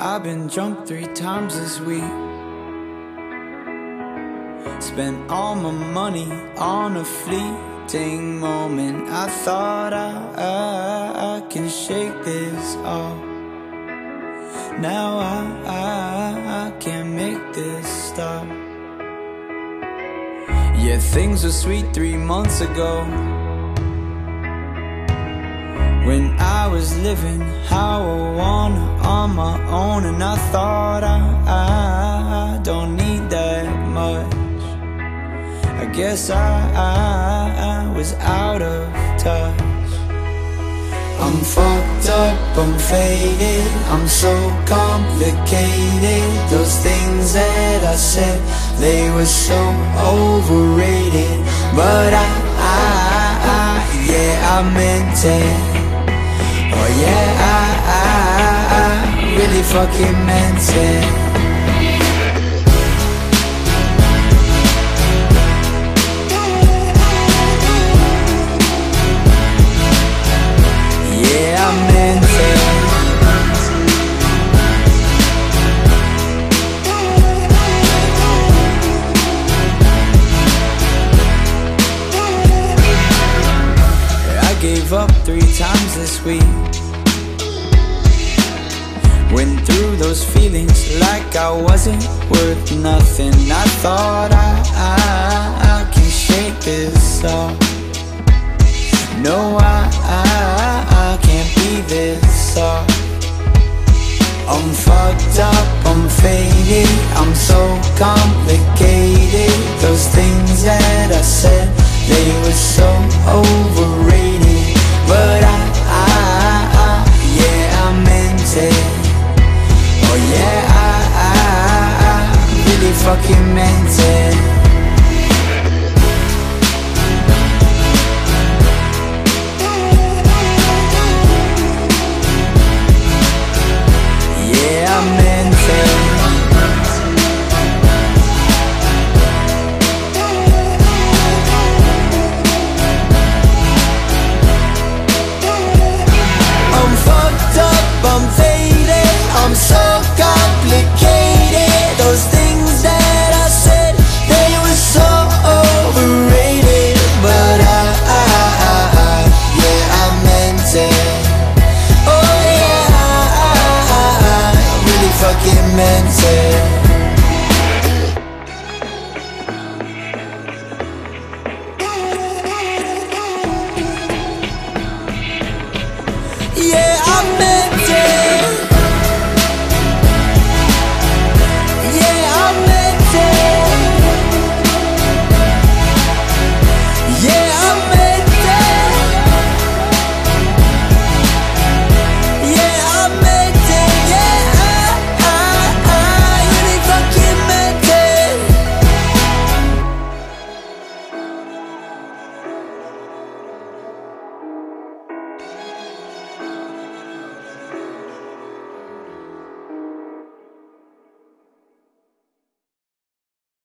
I've been drunk three times this week. Spent all my money on a fleeting moment. I thought I, I, I can shake this off. Now I, I, I can't make this stop. Yeah, things were sweet three months ago. When I was living how I wanna on my own, and I thought I, I, don't need that much. I guess I, I, I was out of touch. I'm fucked up, I'm faded, I'm so complicated. Those things that I said, they were so overrated. But I, I, I yeah, I meant it. Yeah, I, I, I really fucking meant it. Yeah, I meant it. I gave up three times this week Went through those feelings like I wasn't worth nothing. I thought I, I, I can shake this off No, I, I, I can't be this soft I'm fucked up, I'm faded I'm so complicated. Those things that I said, they were so old documented